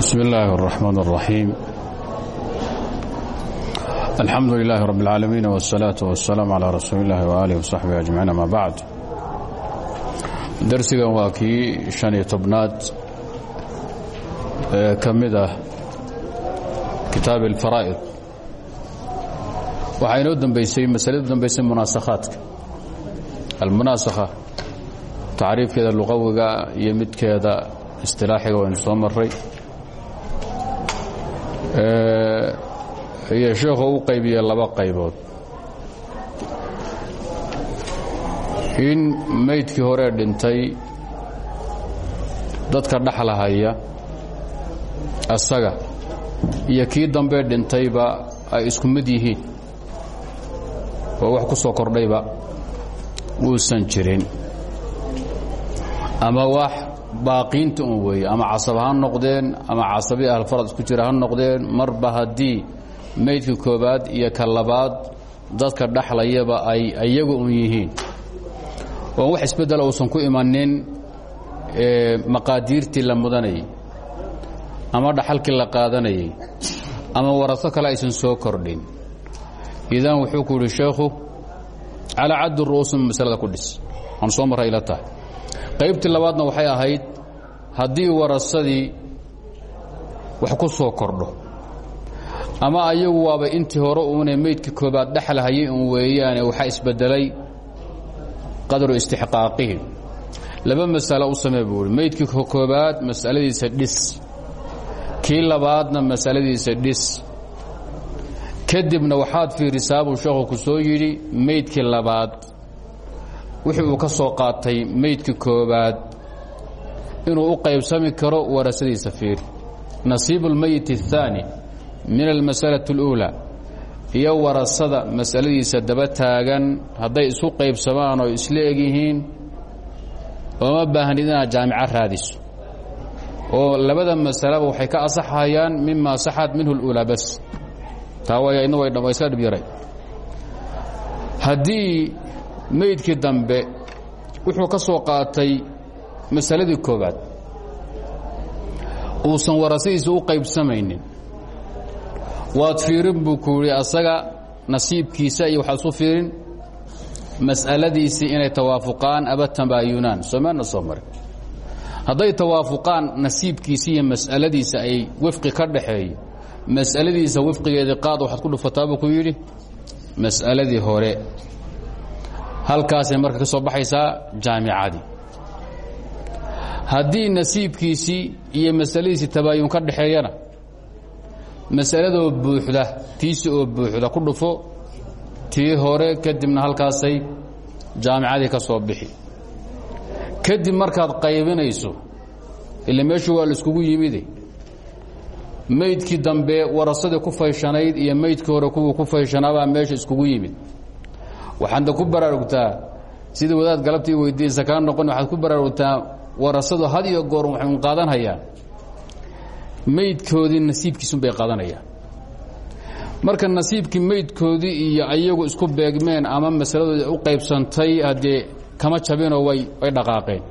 بسم الله الرحمن الرحيم الحمد لله رب العالمين والصلاة والسلام على رسول الله وآله وصحبه أجمعين ما بعد darsigan waa kii شhan iyo tobnaad ee ka mid ah kitaab الفaraa'id waxaa inoo dambaysay masaladu dambaysay munaasakhaadka almunaasakha tacriifkeeda luqawiga iyo midkeeda istilaaxiga waynu soo maray iyo sheekhu u qaybiye laba qaybood. In maydkii horee dhintay dadka dhexlahaya asaga iyo kii dambee dhintayba ay isku mid yihiin oo wax ku soo kordhayba uusan jirin. Ama wax baaqiinta un weeye ama casab noqdeen ama casabi ahlfarad isku jira noqdeen marba haddii maydka koobaad iyo ka dadka dhaxlayaba ay iyagu un yihiin. Oon wax isbeddela uusan ku imanin maqaadiirtii la mudanayay ama dhaxalkii la qaadanayay ama waraso kale aysan soo kordhin. Idan wuxuu ku yidhi sheekhu calaa caddi ru'uusin masalada ku dhis. Aan soo marra ila tahay qaybtii labaadna waxay ahayd haddii warasadii wax ku soo kordho ama ayagu waaba intii hore uunay meydka koobaad dhexlahayay un weeyaane waxaa isbedelay qadru istixqaaqihim laba masalo u samee buu ihi koobaad masaladiisa dhis. Kii labaadna masaladiisa dhis. Kadibna waxaad fiirisaa buu sheekhu ku soo yidhi meydkii labaad wixii uu ka soo qaatay meydka koobaad inuu u qaybsami karo warasadiisa fiiri nasiibu اlmeyit الثaani min almasalaة اlأuulى iyo warasada masaladiisa daba taagan hadday isu qaybsamaan oo isla egyihiin ooma baahnid inaad jaamico raadiso oo labada masalaba waxay ka asaxayaan mima saxad minhu اlأuulى bas taa way idna way iska dhib yaray haddii meydkii dambe wuxuu ka soo qaatay masaladii koobaad uusan warasadiisa u qaybsamaynin. Waad fiirin buu ku asaga nasiibkiisa iyo waxaad isu fiirin mas'aladiisii inay tawaafuqaan aba tabaayunaan soomaana soo marin hadday tawaafuqaan nasiibkiisa iyo mas'aladiisa ay wifqi ka dhaxeeyo. Mas'aladiisa wifqigeedii qaad waxaad ku dhufataa buu ku yidhi mas'aladii hore halkaasay marka ka soo baxaysaa jaamicadii haddii nasiibkiisii iyo masaladiisii tabaayun ka dhaxeeyana masaladoo buuxda tiisi oo buuxda ku dhufo tii hore kadibna halkaasay jaamicadii ka soo bixi. Kadib markaad qaybinayso ila meeshu waa laiskugu yimide maydkii dambe warasadii ku fayshanayd iyo maydkii hore kuwii ku fayshanaabaa meesha iskugu yimid waxaadna ku baraarugtaa sidii wadaad galabtii weydiisa kaa noqon waxaad ku baraarugtaa warasadu had iyo goor waxay un qaadanhayaan maydkoodii nasiibkiisunbay qaadanayaan marka nasiibkii maydkoodii iyo ayagu isku beegmeen ama masaladoodii u qaybsantay haddee kama jabinoo way way dhaqaaqeen.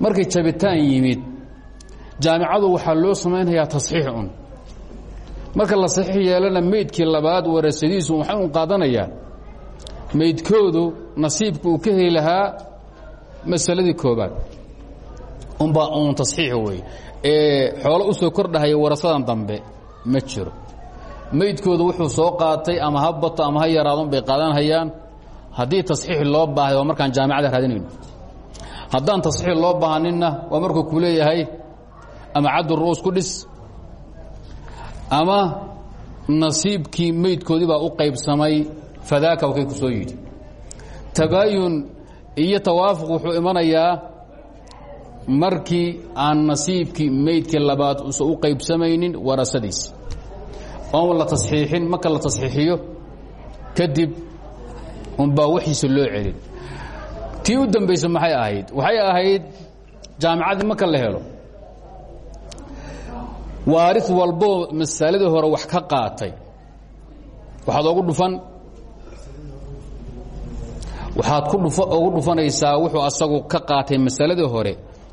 Markay jabitaan yimid jaamicadu waxaa loo samaynhayaa tasxiix un. Marka la saxiix yeelana maydkii labaad warasadiisu waxay un qaadanayaan maydkoodu nasiibka uu ka heli lahaa masaladii koobaad. Unbaa uun tasxiix wey ee xoolo u soo kordhahaya warasadan dambe ma jiro. Maydkoodu wuxuu soo qaatay ama ha bato ama ha yaraadon bay qaadanhayaan haddii tasxiix loo baahay waa markaan jaamicada raadinayno. Haddaan tasxiix loo baahaninna waa markuu ku leeyahay ama caddu ru'uus ku dhis ama nasiibkii maydkoodii baa u qaybsamay fadaaka wakay ku soo yidhi. Tabaayun iyo tawaafuq wuxuu imanayaa markii aan nasiibkii maydkii labaad usan u qaybsamaynin warasadiisi oon la tasxiixin marka la tasxiixiyo kadib unbaa waxiisa loo celin. Tii u dambaysa maxay ahayd? Waxay ahayd jaamicadii marka la helo waari walboo masaladii hore wax ka qaatay. Waxaad ogu dhufan waxaad ugu dhufanaysaa wuxuu asagu ka qaatay masaladii hore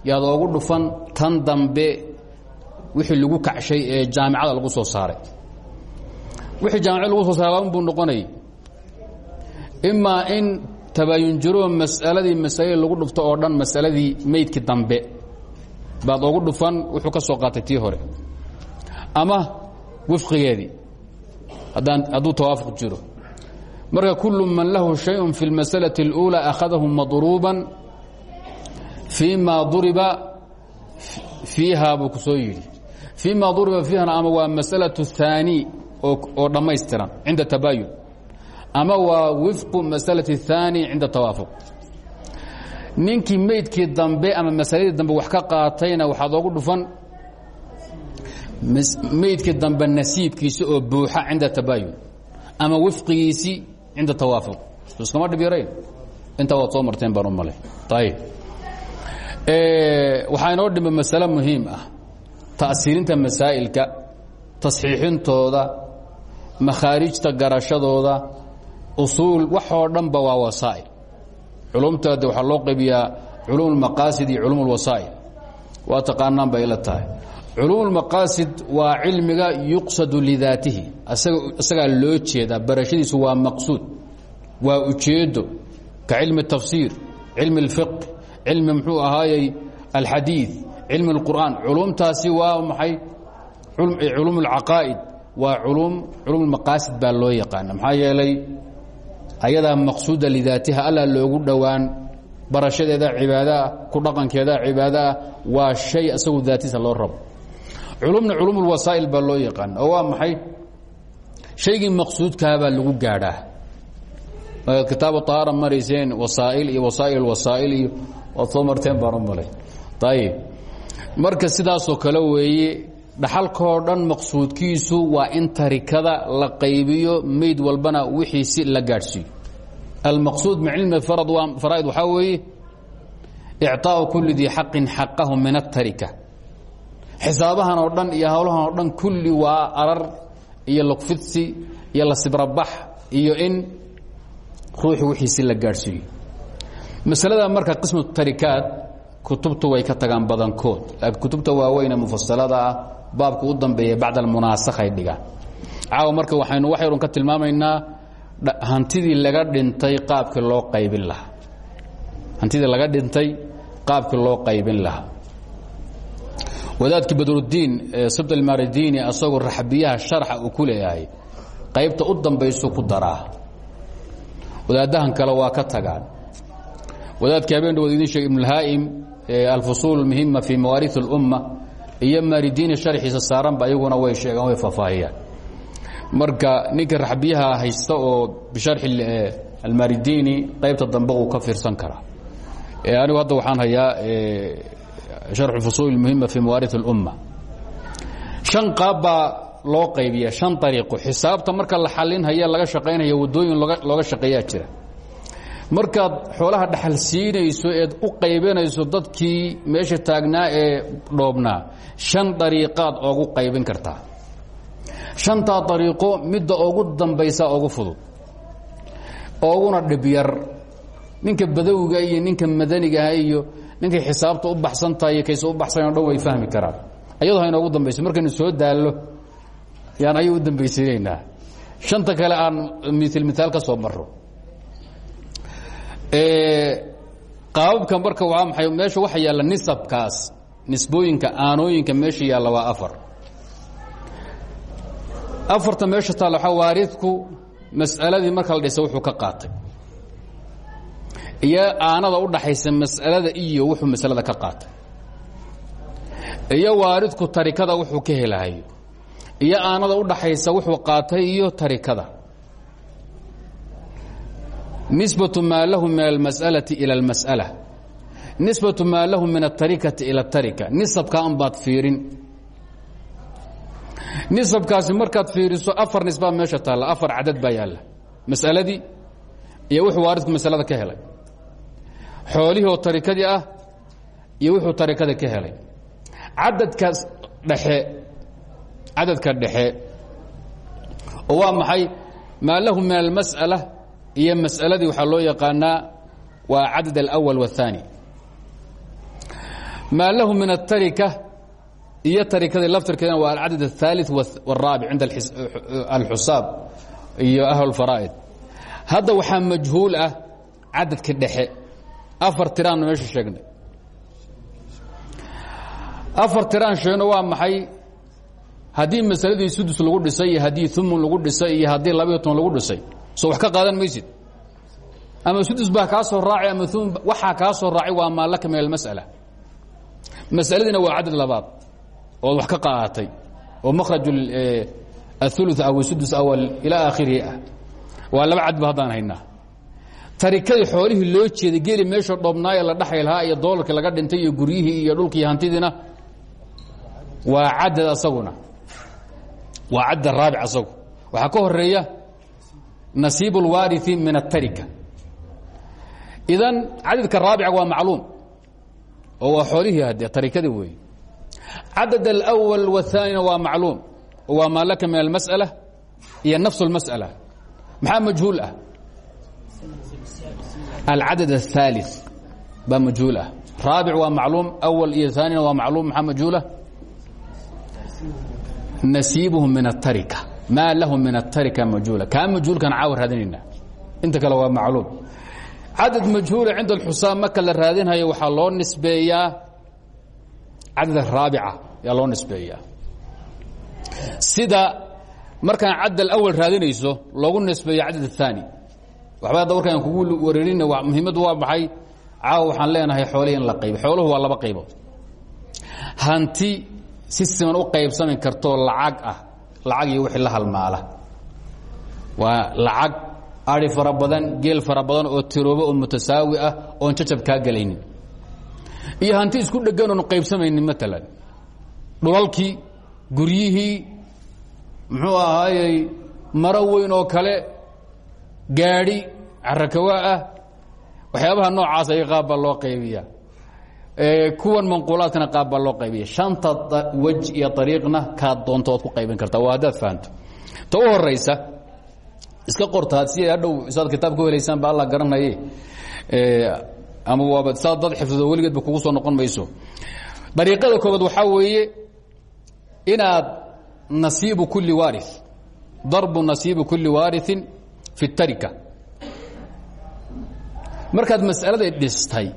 yaad oogu dhufan tan dambe wixii lagu kacshay ee jaamicada lagu soo saaray. Wixii jaamicada lagu soo saaray buu noqonayay imaa in tabaayun jiro mas'aladii masaladii lagu dhufto oo dhan masaladii meydkii dambe baad ogu dhufan wuxuu ka soo qaatay tii hore. Ama wifqigeedii haddaan hadduu tawaafuq jiro marka kullu man lahu shayءun fi اlmasalaةi اlأuulى akhadahu madruuban fii ma duriba fiiha buu ku soo yidhi fii ma duriba fiihana ama waa masalaة الثaanي oo dhammaystiran cinda tabaayun ama waa wifqu masalaة الثaanي cinda tawaafuq ninkii meydkii dambe ama masaladii dambe wax ka qaatayna waxaad ogu dhufan meydkii dambe nasiibkiisa oo buuxa cinda tabaayun ama wifqigiisii cinda tawaafuq iskama dhib yarayn intaa waad soo marteen baan u malay ayib waxaa inoo dhima masale muhiim ah ta'siirinta masaa'ilka tasxiixintooda makhaarijta garashadooda usuul waxoo dhanba waa wasaa'il culumtaade waxaa loo qaybiyaa culuum اlmaqaasid iyo culuum اlwasaa'il waa taqaanaan bay ila tahay culuum اlmaqaasid waa cilmiga yuqsadu lidaatihi isagaa loo jeedaa barashadiisu waa maqsuud waa ujeedo ka cilmi tafsiir cilmi اlfiq cilmi muxuu ahaayey alxadiid cilmi اlqur'aan culuumtaasi waa maxay culuum اlcaqaa'id waa culuum culuum اlmaqaasid baa loo yaqaana maxaa yeelay ayadaa maqsuuda lidaatiha alla loogu dhowaan barashadeeda cibaadaah ku dhaqankeeda cibaadaah waa shay asagu daatiisa loo rabo culumna culum ulwasaail baa loo yaqaan oo waa maxay? Shaygii maqsuudkaabaa lagu gaadhaa. Kitaabu ahaara marayseen wasaail iyo wasaail wasaail iyo waad soo marteen baan u malay. Ayib marka sidaasoo kale weeye dhaxalkaoo dhan maqsuudkiisu waa in tarikada la qaybiyo meyd walbana wixiisi la gaadhsiiyo. Almaqsuud min cilmi arad waa faraaid waxaa weeye icطaaءu kuli dii xaqin xaqahu min atarika xisaabahan oo dhan iyo howlahan oo dhan kulli waa arar iyo logfidsi iyo la sibrabax iyo in ruuxu wixiisi la gaadhsiiyo. Masalada marka qismu tarikaat kutubtu way ka tagaan badankood. Laakiin kutubta waaweyn ee mufasalada ah baabka u dambeeya bacd almunaasakhay dhigaan caawa marka waxaynu wax yarun ka tilmaamaynaa hantidii laga dhintay qaabkii loo qaybin lahaa. Hantidii laga dhintay qaabkii loo qaybin lahaa wadaadkii badruddiin sibt almaridini asagoo raxbiyaha sharxa uu ku leeyahay qaybta u dambaysu ku daraa wadaadahan kale waa ka tagaan wadaadkii habeen dhawood idin sheegay ibnulhaa'im alfusuul اlmuhima fii mawaariث اlumma iyo maaridiini sharxiisa saaranba iyaguna way sheegaan way faahfaahiyaan marka ninka raxbiyaha haysta oo bisharxi almaaridiini qaybta dambe uu ka fiirsan karaa anigu hadda waxaan hayaa sharxu fusuul muhima fii mawaariث اlumma shan qaab baa loo qaybiya shan ariiqo xisaabta marka la xalinhaya laga shaqaynaya waddooyin looga shaqeeyaa jira markaad xoolaha dhaxal siinayso eed u qaybinayso dadkii meesha taagnaa ee dhoobnaa shan dariiqaad oogu qaybin kartaa shantaa dariiqo midda ugu dambaysa ugu fudud ooguna dhibyar ninka badowga iyo ninka madanigaha iyo ninkay xisaabta u baxsan tahay kayse u baxsan o dhan way fahmi karaan. Ayadoo ha inoogu dambayso markaynu soo daallo yaan ayay u dambaysinaynaa shanta kale aan miil mitaal ka soo maro qaababka marka waa maay meesha waxa yaalla nisabkaas nisbooyinka aanooyinka meesha yaalla waa afar. Afarta meesha taalla waxaa waaridku mas'aladii marka la dhisa wuxuu ka qaatay iyo aanada udhaxaysa mas'alada iyo wuxuu masalada ka qaatay. Iyo waaridku tarikada wuxuu ka helahayo iyo aanada udhaxaysa wuxuu qaatay iyo tarikada. Nisbatu maa lahu min almas'alati ila almas'ala. Nisbatu maa lahu min atarikati ila tarika nisabkaan baad fiirin. Nisabkaasi markaad fiiriso afar nisbaa meesha taalla afar cadad baa yaalla. Iyo wuxuu waaridku masalada ka helay xoolihii oo tarikadii ah iyo wuxuu tarikada ka helay cadadkaas dhexe cadadka dhexe oo waa maxay maa lahu min almasأalة iyo mas'aladii waxaa loo yaqaanaa waa cadad alأwal والثaanي maa lahu min الtarika iyo tarikadii laftirkeedana waa alcadad الثالث والraabic cinda alxusaab iyo ahlulfaraa'id hadda waxaa majhuul ah cadadka dhexe afar tiraannu meesha sheegnay. Afar tiraan sheegno waa maxay? Haddii masaladii sudus lagu dhisay iyo haddii lagu dhisay iyo haddii labayo lagu dhisay. Soo wax ka qaadan maysid. Ama sudus baa kaa soo raacay ama umun waxaa kaa soo raacay waa maalaka min almas'ala. Masaladiina waa cadad labaad ood wax ka qaaatay oo makhraj aulu aw sudus awal ilaa aakhirihi. Ah laba cadba haddaan haynaa tarikadii xoolihii loo jeeday geli meesha dhoobnaaye la dhaxay lahaa iyo doolarkii laga dhintay iyo guryihii iyo dhulkii hantidiina waa cadad asaguna waa cadad raabic asagu waxaa ka horeeya nasiib اlwaariثi min aلtarika idan cadadka raabica waa macluum oo waa xoolihii hadee tarikadii weeye cadad اlأwal والثaanina waa macluum oo waa maa laka min almasأala iyo nafs اlmasأala maxaa majhuul ah alcadad الثaaliث baa majhuul ah raabic waa macluum awal iyo aanina waa macluum maxaa majhuulah nasiibhu min الtarika maa lahu min الtarika majhuula kaa majhuulkan caawa raadinayna inta kale waa macluum cadad majhuula cinda اlxusaam marka la raadinhayo waxaa loo nisbeeyaa cadad raabica yaa loo nisbeeyaa sida markaan cadad awal raadinayso loogu nisbeeyo cadad الثaani waxba hadda warkaan kugu wareerina muhiimaddu waa maxay? Caawa waxaan leenahay xoolihii in la qaybo. Xooluhu waa laba qaybood hanti si siman u qaybsami kartoo lacag ah lacag iyo wixii la halmaala. Waa lacag ari fara badan geel fara badan oo tiroobo oo mutasaawi ah oon jacab kaa gelaynin. Iyo hanti isku dhegan oon qaybsamaynin maalan dhulalkii guryihii muxuu ahaayey maro weyn oo kale gaadhi carakawa ah waxyaabaha noocaas ay qaab baa loo qaybiya kuwan manquulaadkana qaab baa loo qaybiya shanta wej iyo ariiqna kaad doonto ood ku qaybin kartaa waa haddaad fahanto. Ta u horaysa iska qortaad si hadhow saad kitaab ku helaysaan ba alla garanaye ama waaba saad dad xifdido weligeedba kugu soo noqon mayso. Dariiqada koobaad waxaa weeye inaad nasiibu kuli waari darbu nasiibu kuli waariثin fi tarika. Markaad mas'alada dhistay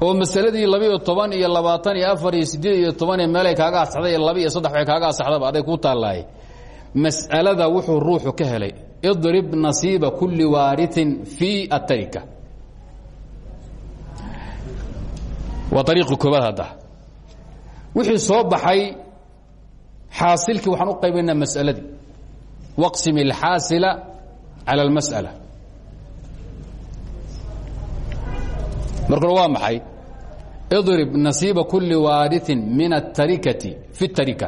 oo masaladii labiiyo toban iyo labaatan iyo afar iyo siddeed iyo toban iyo meelay kaaga asaxday iyo iyo saddex way kaaga asaxdaba aday ku taallaaye. Mas'alada wuxuu ruuxu ka helay idrib nasiiba kulli waariin fi atarika waa ariiqi koobaad hadda. Wixii soo baxay xaasilkii waxaan u qaybaynaa mas'aladii waqsim اlxaasila calى اlmasأala markore waa maxay idrib nasiiba kuli waariثin min الtarikati fi الtarika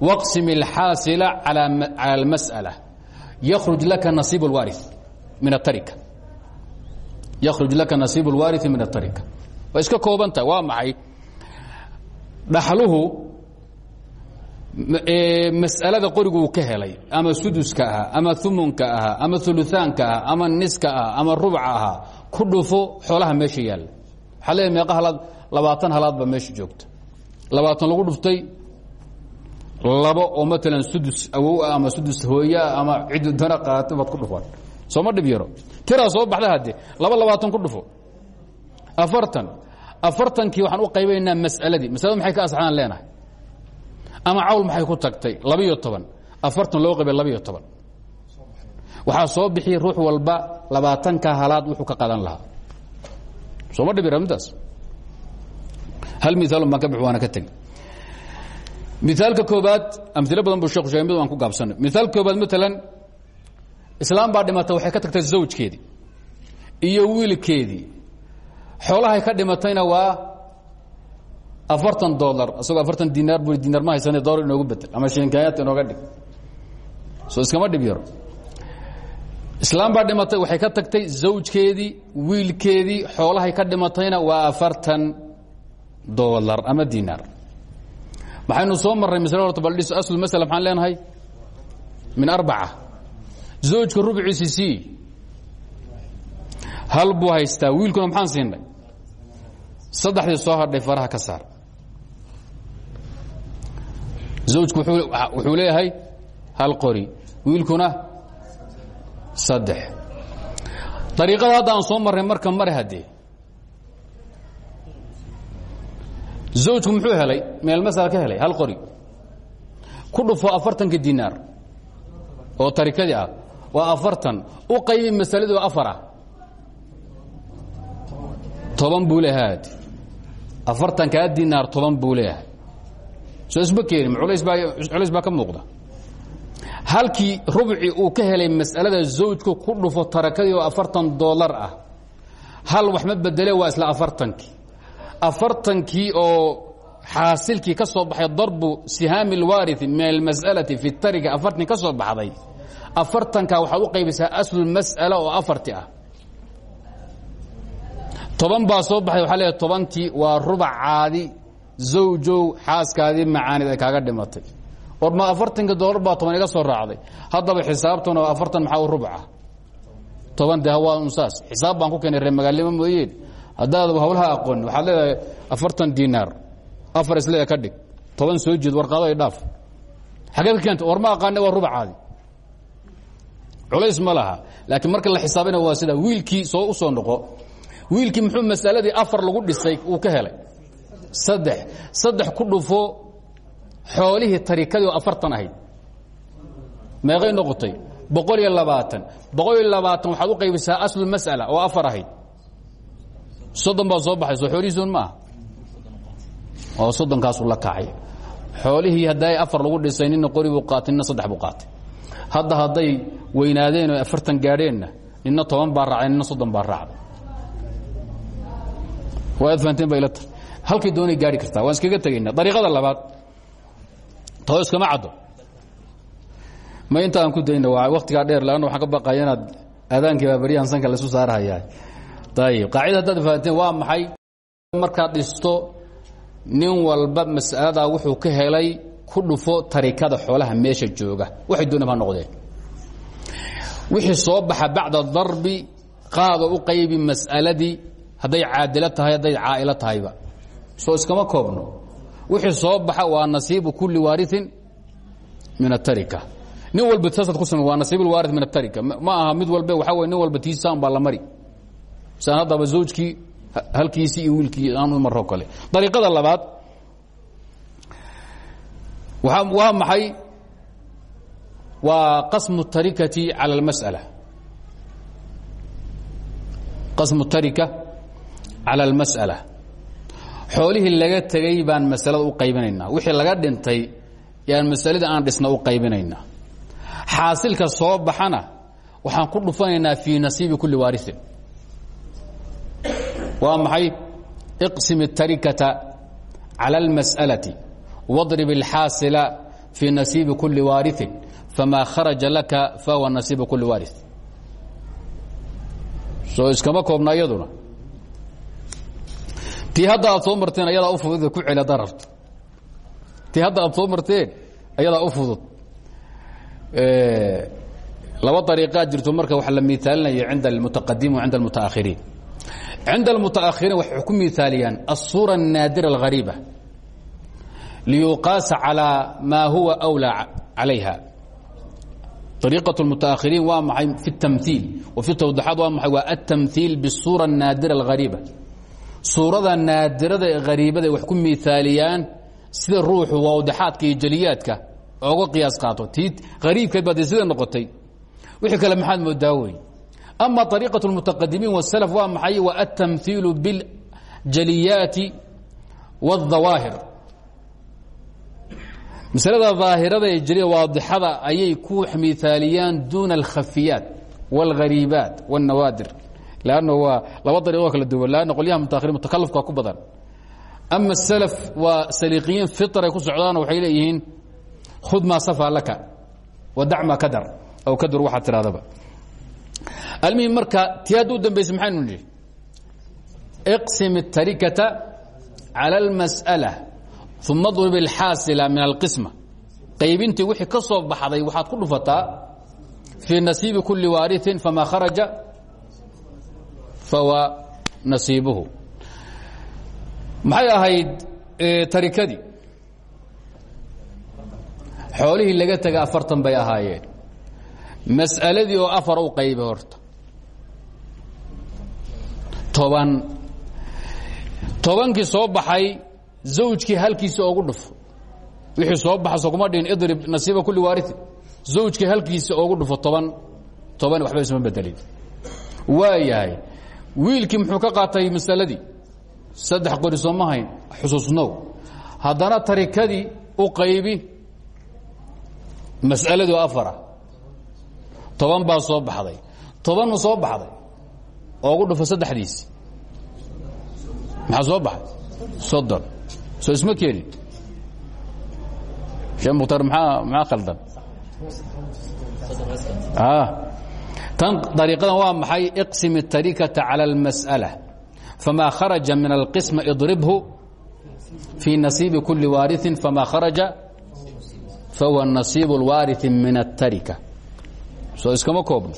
waqsim اlxaasila calى اlmasأala yruj laka nasiib اlwaariث min الtarika yakhruj laka nasiib اlwaariثi min الtarika way iska koobantaha waa maxay dhaxluhu mas'alada qoriguu ka helay ama suduska ahaa ama umunka ahaa ama uluaanka ahaa ama niska ah ama rubca ahaa ku dhufo xoolaha meesha yaalla. Waxaa leeya meeqa halaad labaatan halaad baa meesha joogta. Labaatan lagu dhuftay labo oo maalan sudus awow ah ama sudus hooyaa ama ciddu dana qaata baad ku dhufan sooma dhib yaro. Tiraa soo baxda hadde laba labaatan ku dhufo. Afartan afartankii waxaan u qaybaynaa mas'aladii. Masaladu maxay ka asaxdaan leenahay ama cawl maxay ku tagtay? labiyo toban. Afartan loo qaybay labiyo toban. Waxaa soo bixiyey ruux walba labaatanka halaad wuxuu ka qadan lahaa. Sooma dhibira midaas hal miaalun baan ka bix waana ka tegi miaalka koobaad amilo badan buu sheku sheegay mid waan ku gaabsanay miaalka koobaad maalan islaam baa dhimata waxay ka tagtay zawjkeedii iyo wiilkeedii. Xoolahay ka dhimatayna waa afartan dolar isagoo afartan dinaar bu dinaar ma haysane dolar inoogu bedel ama shinkaayaadka inooga dhig. Soo iskama dhib yaro. Islaam baa dhimatay waxay ka tagtay zawjkeedii wiilkeedii xoolahay ka dhimatayna waa afartan dolar ama dinaar. Maxaynu soo marray masle horta baldhis asl masala maxaan leenahay? Min arbaca. Zawjka rubciisi c. Hal buu haystaa wiilkuna maxaan siinay? Saddexdii soo hadhay faraha ka saar zawjku wuxuu leeyahay hal qori wiilkuna saddex. Dariiqada aan soo marray marka mare haddee zawjku muxuu helay? Meel masala ka helay? Hal qori. Ku dhufo afartanka dinaar oo tarikadii ah. Waa afartan. U qaybi masaladii oo afar ah. Toban buu leeyahay afartankaa dinaar toban buu soo isma keenin culays baa ka muuqda. Halkii rubci uu ka helay mas'alada zawjku ku dhufo tarakadii oo afartan dollar ah hal wax ma bedele waa isla afartankii. Afartankii oo xaasilkii ka soo baxay darbu sihaami اlwaariثi min almas'alati fi tarika afartan ka soo baxday afartanka waxaad u qaybisaa aslulmas'ala oo afarti ah. Toban baa soo baxay waxaa leedahay tobantii waa rubacaadi zawjow xaaskaadii macaanid ay kaaga dhimatay. Or ma afartanka doolar baa toban iga soo raacday. Haddaba xisaabtan oo afartan maxaa u rubca toban de unsaas xisaab baan ku keenay reer magaalnimo mooyeen. Haddaad hawlaha aqoon waxaad leedahay afartan dinaar afar isleeda ka dhig. Toban soo jeed warqado ay dhaaf. Xageed ka keenta war ma aqaane waa rubacaadi culays ma laakiin marka la xisaabina waa sida wiilkii soo u soo noqo. Wiilkii muxuu masaladii afar lagu dhisay uu ka helay saddex. Saddex ku dhufo xoolihii tarikadii oo afartan ahayd. Meeqay noqotay? Boqol iyo labaatan. Boqol iyo labaatan waxaad u qaybisaa aslulmas'ala oo afar ahayd. Soddon baa soo baxay soo xoolihiisun ma aha oo soddonkaasuu la kacay. Xoolihii hadday afar lagu dhisay nina qori buu qaatay nina saddex buu qaatay. Hadda hadday weynaadeen oo afartan gaadheenna nina toban baa raacay nina soddon baa raacday. Waad fahanteen bay ila tahay halkay doonay gaari kartaa waan iskaga tegaynaa. Dariiqada labaad tao iskama caddo. Ma inta aan ku dayna waa waktigaa dheer leanna waxaan ka baqaya inaad aadaankii baa beryahan sanka laisu saarhayaa ayib qaacida haddaad fahanteen waa maxay? Markaad dhisto nin walba mas'aladaa wuxuu ka helay ku dhufo tarikada xoolaha meesha jooga. Waxay doonaba ha noqdeen. Wixii soo baxa bacda darbi qaado u qaybi mas'aladii hadday caadilo tahay hadday caa'ilo tahayba soo iskama koobno wixii soo baxa waa nasiibu kulli waariin min atarika nin walba saasaad ku same waa nasiib lwaari min atarika ma aha mid walbe waxaa wey nin walba tiisaan baa la mari saan haddaba zawjkii halkiisii iyo wiilkii aan u maroo kale dariiqada labaad waa maxay waa qasmu tarikati cala اlmasأala qasmu tarika cala اlmas'ala xoolihii laga tegey baan masalada u qaybinaynaa wixii laga dhintay yaan masaladii aan dhisna u qaybinaynaa xaasilka soo baxana waxaan ku dhufanaynaa fii nasiibi kulli waariin waa maxay iqsim الtarikata calى اlmas'alaةi واضرب الxاaصل في نaصيiب كuلi واaرث فmا khرaجa لaka فهو نaصيiب كuلi واaرث soo iskama koobna iyaduna tii hadda aad soo marteen ayadaa u fudud ku celi haddaa rabto tii hadda aad soo marteen ayadaa u fudud laba طariiqaad jirto marka wax la miaalinayo cinda الmتaqadimiin وcinda الmتaأkhiriin cinda الmتaأkhiriin waxay ku miaaliyaan الصورة الناadرة الغaريبة liyuqaasa calىa maa huwa أwlى calayha طariiqaة الmutaأkhiriin waa maxay fi الtamثiil wa fi tawdaxaad waa maxay waa aلtamثiil bالsuura الnaadira الغariiba suurada naadirada ee hariibada wax ku miaaliyaan sida ruuxu wawdaxaadka iyo jaliyaadka oga qiyaas qaato tii hariibkeed baa dee sida noqotay wixii kale maxaad moodaa wey ama طariiqaة الmutaqadimiin والslف waa maxay waa aلtamثiilu biاljaliyaati والظawaahir maslada daahirada ee jeliya waadixada ayay ku miaaliyaan duuna alkhafiyaat wاlghariibaat wاlnawaadir lanna waa laba dariiqoo kala duwan lanna qolyaha mutaahiriin mutakalifka ku badan ama salaf waa saliiqiyiin firay ku socdaano waxay leeyihiin khud maa safa laka wadac maa kadar aw kadur waxaad tirahdaba almuhim marka tii hadda u dambaysa maxaynu nihi iqsim الtarikata calى اlmasألة uma drib اlxaasila min alqisma qaybintii wixii ka soo baxday waxaad ku dhufataa fii nasiibi kuli waariثin famaa kharaja fawa nasiibuhu. Maxay ahayd tarikadii? Xoolihii laga tegay afartan bay ahaayeen. Mas'aladii oo afar u qayba horta. Toban. Tobankii soo baxay zawjkii halkiisa oogu dhufo. Wixii soo baxaso kuma dhihin idrib nasiiba kulli waarii zawjkii halkiisa oogu dhufo toban. Toban waxba isma bedelin waa yahay wiilkii muxuu ka qaatay masaladii? Saddex qori sooma hayn xusuusnow. Haddana tarikadii u qaybi mas'aladii afara. Toban baa soo baxday. Toban ma soo baxday? Oogu dhufo saddexdiisi maxaa soo baxay? Soddon. Soo isma keenin sheekh mukhtaar maxaa maxaa khaldan tan dariiqadan waa maxay iqsim الtarikata calى اlmasأalة fama kharaja min alqisma idribhu fii nasiibi kuli waariثi fama kharaja fahuwa nasiib اlwaariثi min الtarika soo iskama koobno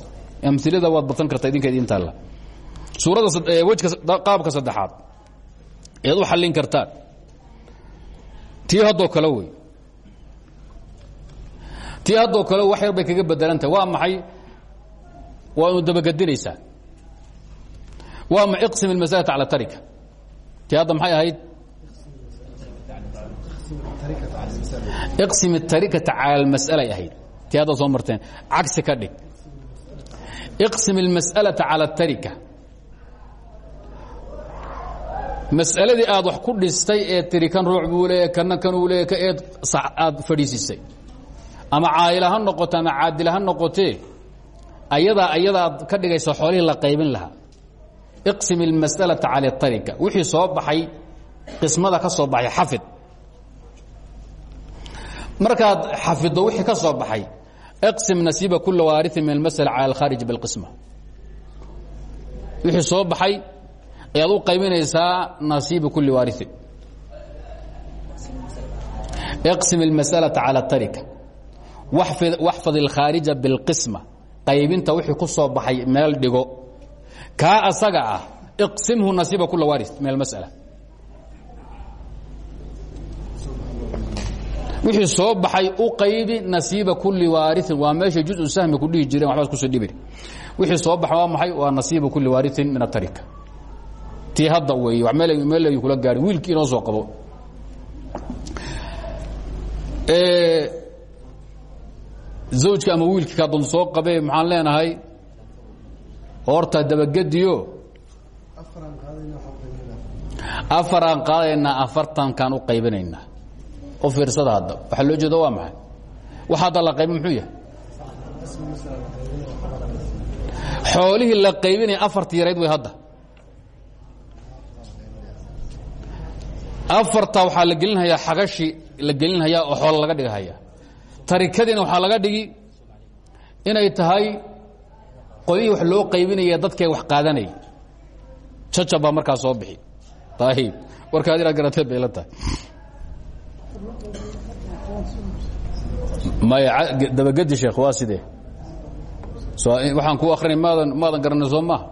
amilada waad batan karta idinkeed intaalla suuradda wejka qaabka saddexaad eed u xallin kartaan tii haddoo kale wey tii haddoo kale wax yar bay kaga bedelantahay waa maxay waanu dabagedinaysaa waa ma iqsim اlmasalata calى tarika tii hadda maxay ahayd iqsim الtarikata calى اlmas'alay ahayd tii hadda soo marteen cagsi ka dhig iqsim اlmas'alaةa calى الtarika mas'aladii aad wax ku dhistay ee tiri kan ruuc buu leeya kana kanuu leeya ka eed aad fadhiisisay ama caayila ha noqoto ama caadila ha noqotee ayadaa ayadaad ka dhigaysa xoolihii la qaybin lahaa iqsim اlmas'alaةa calى الtarika wixii soo baxay qismada ka soo baxay xafid markaad xafiddo wixii ka soo baxay iqsim nasiiba kula waariثin min اlmasأla calى اlkhaariji bاlqisma wixii soo baxay ayaad u qaybinaysaa nasiiba kuli waariثin iqsim اlmasأlaةa calى الtarika waxfad اlkhaarija bاlqisma qaybinta wixii ku soo baxay meel dhigo. Kaa asaga ah iqsimhu nasiiba kula waris min almas'ala wixii soo baxay u qaybi nasiiba kuli waariin waa meesha juzu sahmi ku dhihi jireen waxbaad ku soo dhibin. Wixii soo baxa waa maxay? Waa nasiiba kuli waariin min atarika tii hadda weeye wa meel meelayu kula gaarin wiilkii inoo soo qabo zawjka ama wiilkii ka doon soo qabe maxaan leenahay horta dabagediyo afaraan qaadaynaa afartankaan u qaybinaynaa u fiirsada hadda waxaa loo jeeda waa maxay wax hadda la qayba muxuu yahay xoolihii la qaybinaya afartii yarayd way hadda afarta waxaa la gelinhayaa xagashi la gelinhayaa oo xoolo laga dhigahaya tarikadiina waxaa laga dhigi inay tahay qolihii wax loo qaybinaya dadkay wax qaadanaya jacab baa markaa soo bixi. Ayib warkaad inaad garatee bay la tahay. Maya dabagedi sheekh waa sidee? Waxaan ku akrinay maadan maadan garanay soo maaha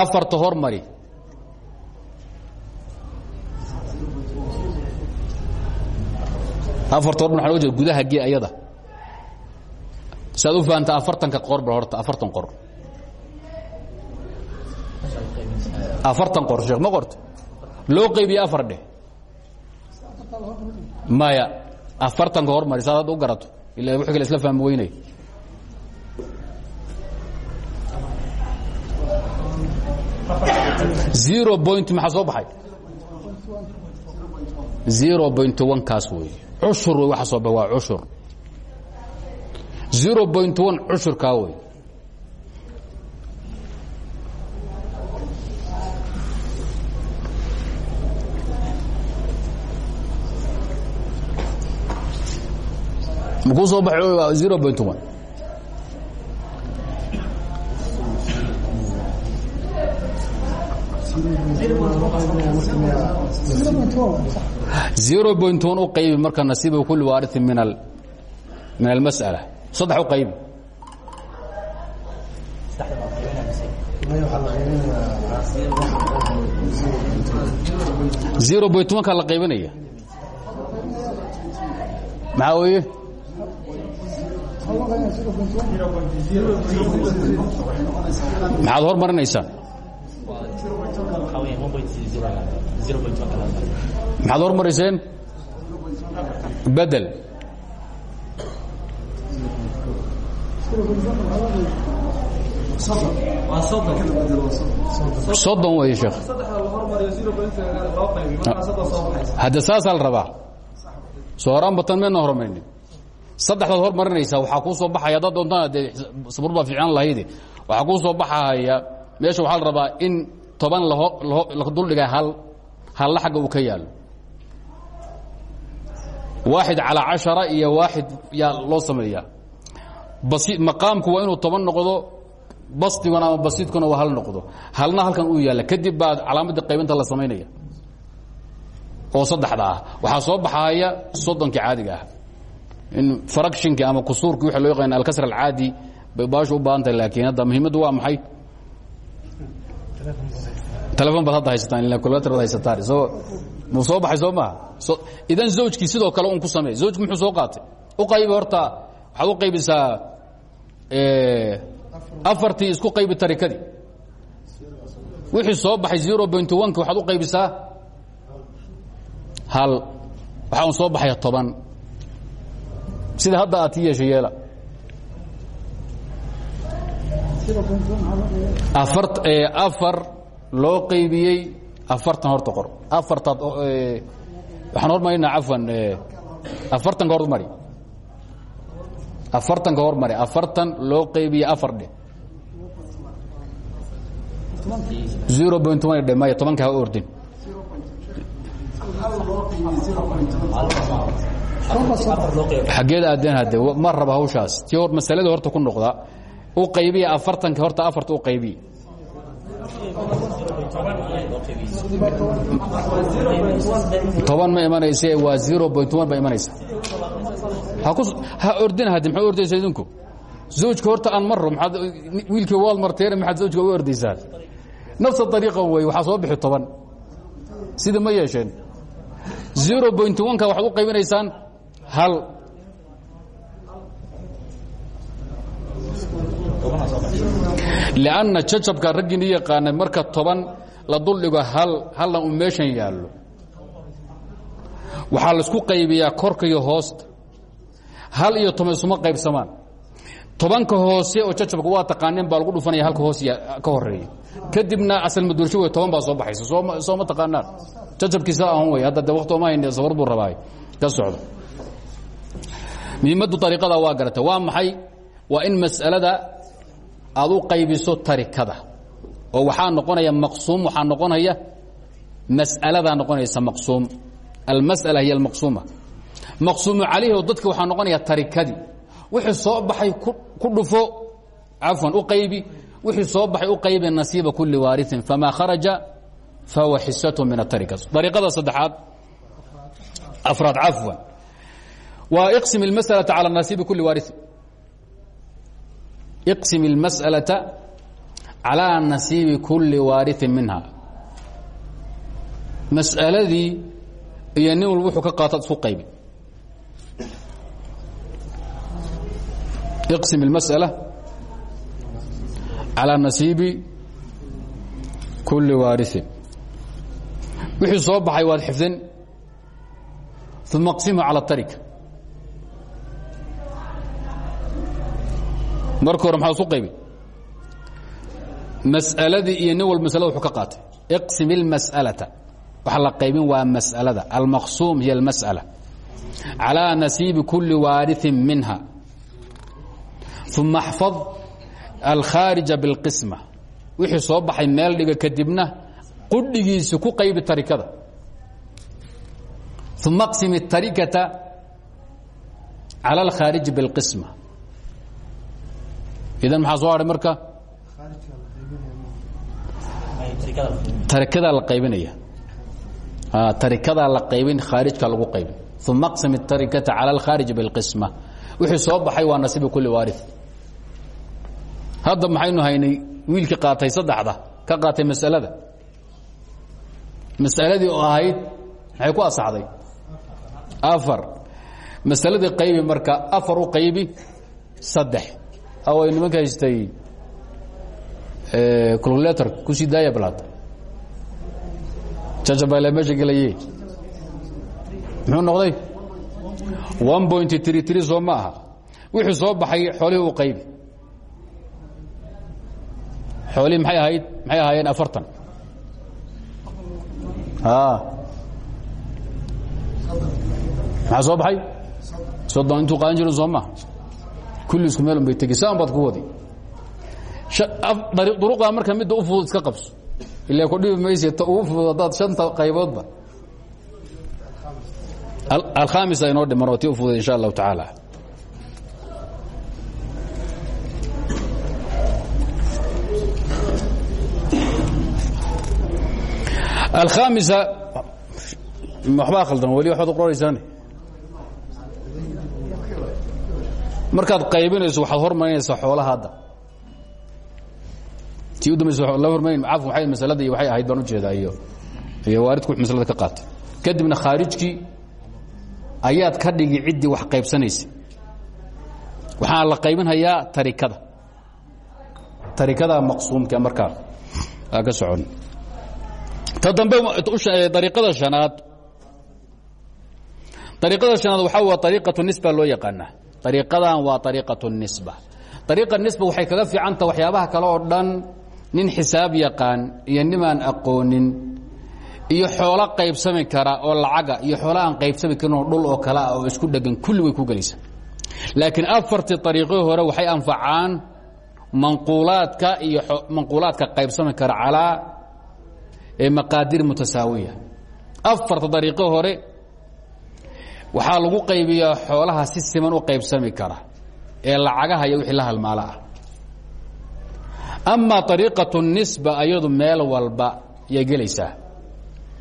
afarta hormari hormar waa jeed gudaha ge ayada. Si aad u fahamta afartanka qor ba horta afartan qor afartan qor sheekh ma qorto? Loo qaybiye afar dheh. Maya afartanka hormari saad hadda u garato. Ila wixii kale isla fahmi weynay zero point maxaa soo baxay? Zero point one kaas wey cushur wey waxa soo bax waa cushur. Zero point one cushurkaa wey. Makuu soo baxay zero point one u qaybi marka nasiiba kuli waariثin min al min almasأala saddex u qaybi. Zero one kaa la qaybinaya. Maxaa weeye? Maxaad hormarinaysaa maxaad hormariseen bedel. Soddon wey sheekh. Hadde saasaa la rabaa. Soo horaan batan meedna hormarinin saddexdaad hormarinaysaa waxaa kuu soo baxaya haddaad doontana dee sabur baa fiican lahayde waxaa kuu soo baxaya meesha waxaa la rabaa in toban la duldhiga hal halla xagga uu ka yaalo waaxid calaa cashara iyo waaxid yaa loo sameeyaa. Basi maqaamku waa inuu toban noqdo basdiguna ama basiidkuna waa hal noqdo. Halna halkan uu yaalla. Kadib baa calaamadda qaybinta la samaynaya. Oo saddexda ah. Waxaa soo baxaya soddonkii caadiga ah. In fractionki ama kusuurki waxa loo yaqaan alkasr alcaadi. Bay baashu u baahan tahay laakiin hadda muhiimaddu waa maxay telefon baad hadda haysataan haysataan. Muu soo baxay soo maaha? Idan zawjkii sidoo kale un ku samey zawjku muxuu soo qaatay? U qaybi horta waxaad u qaybisaa afartii isku qaybi tarikadii. Wixii soo baxay zero point one-ki waxaad u qaybisaa? Hal. Waxaa un soo baxaya toban. Sida hadda aad ti yeesha yeela afar afar loo qaybiyey afartan horta qor. Afartaad waxaan hormarinaa cafwan afartanka hormari afartanka hormari afartan loo qaybiyey afar dhe zero point one dhe maya tobanka ha ordin. Xaggeed aadeen hadde ma raba hawshaas. Ti masalada horta ku noqda u qaybiya afartanka horta afarta u qaybiya toban ma imanayse waa zero point one ba imanaysa. Ha ordin hadde maxaa ordaysa idinku? Zawjka horta aan maro maaad wiilkii waad marteen maxaad zawjka uga ordaysaan nafsa ariiqa wey waxaa soo bixi toban. Sida ma yeesheen? Zero point one-ka waxaad u qaybinaysaan hal lanna jajabka raggiini yaqaanay marka toban la duldhigo hal halna uu meeshan yaallo waxaa la isku qaybiyaa korka iyo hoosta hal iyo toban isuma qaybsamaan tobanka hoose oo jajabka waa taqaaneen baa lagu dhufanaya halka hoos ka horreeya kadibna asal maduulsho wey toban baa soo baxaysa soo ma taqaanaan jajabkiisa ahun wey hadda de wakti oma hayn safar buu rabaay ka socdo muhiimaddu ariiqada waa garata waa maxay waa in mas'alada aad u qaybiso tarikada oo waxaa noqonaya maqsuum waxaa noqonaya mas'aladaa noqonaysa maqsuum almas'ala hiy almaqsuuma maqsuumu calayhi oo dadka waxaa noqonaya tarikadii wixii soo baxay ku dhufo cafwan u qaybi wixii soo baxay u qaybi nasiiba kuli waariin famaa kharaja fahuwa xisatu min atarika ariiqada saddexaad afraad cafwan waa iqsim اlmasأlaةa calى nasiibi kuli waariin iqsim اlmasأalaةa calىa nasiibi kuli waariثin minha mas'aladii iyo nin walba wuxuu ka qaataad isku qaybi iqsim اlmasأalة calىa nasiibi kuli waariثin wixii soo baxay waad xifdin uma اqsimhu calى الtarika marka hore maxaa isu qaybi mas'aladii iyo nin walba maslada wuxuu ka qaatay iqsim اlmas'alaةa waxa la qaybin waa mas'alada almaqsuum hiy اlmas'ala calىa nasiibi kuli waariثin minha uma اxfad alkhaarija biاlqisma wixii soo baxay meel dhiga kadibna qudhigiisi ku qaybi tarikada uma اqsim الtarikata calى اlkhaariji biاlqisma idan maxaa soo hadhay marka tarikadaa la qaybinaya tarikadaa la qaybin khaarijka lagu qaybin uma اqsim الtarikata calى اlkhaariji biاlqisma wixii soo baxay waa nasiibu kuli waari hadda maxaynu haynay wiilkii qaatay saddexda ka qaatay masalada masaladii oo ahayd maxay ku asaxday afar masaladii qaybi marka afar u qaybi saddex away nimanka haystay calculator ku sii daaya balaad jajabale meesha gelaye muxuu noqday one point three three soo ma aha wixii soo baxay xoolihii u qaybi xoolihii maxay ahayd maxay ahaayeen afartan maxaa soo baxay soddon intuu qaadan jirin soo maa kulli isku meel bay tegi saan baad ku wadi. Duruqdaa marka midda u fudud iska qabso. Ilaa ku dhibi mayse ta ugu fudud haddaad shanta qayboodba. Alkhamisa inoo dhiman oo tii u fudud insha allahu tacaala. Alkhamisa waxbaa khaldan weli waxbaad qoraysaane markaad qaybinayso waxaad hormarinaysaa xoolaha hadda. Tii u dambaysa la hormarin cafwan waxay masalada iyo waxay ahayd baan u jeedaa iyo iyo waaridku masalada ka qaatay. Kadibna khaarijkii ayaad ka dhigi ciddii wax qaybsanaysa waxaa la qaybinhayaa tarikada. Tarikada maqsuumka markaa aa ka socon. Ta dambe ariiqada shanaad. Ariiqada shanaad waxaa wa ariiqatu nisba loo yaqaanaa ariiqadan waa ariiqatu nisba. Ariiqa nisba waxay kaga fiicanta waxyaabaha kale oo dhan. Nin xisaab yaqaan iyo nimaan aqoonin iyo xoolo qaybsami kara oo lacaga iyo xoolo qaybsami karin oo dhul oo kale ah oo isku dhegan kulli way ku gelaysaa laakiin afartii ariiqii hore waxay anfacaan manquulaadka iyo manquulaadka qaybsami kara calaa maqaadir mutasaawiya afarta dariiqo hore waxaa lagu qaybiyaa xoolaha si siman u qaybsami kara ee lacagaha iyo wixii la halmaalo ah. Amaa ariiqatu nisba ayadu meel walba yay gelaysaa.